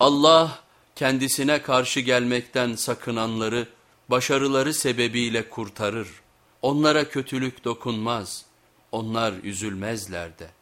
Allah kendisine karşı gelmekten sakınanları başarıları sebebiyle kurtarır. Onlara kötülük dokunmaz. Onlar üzülmezler de.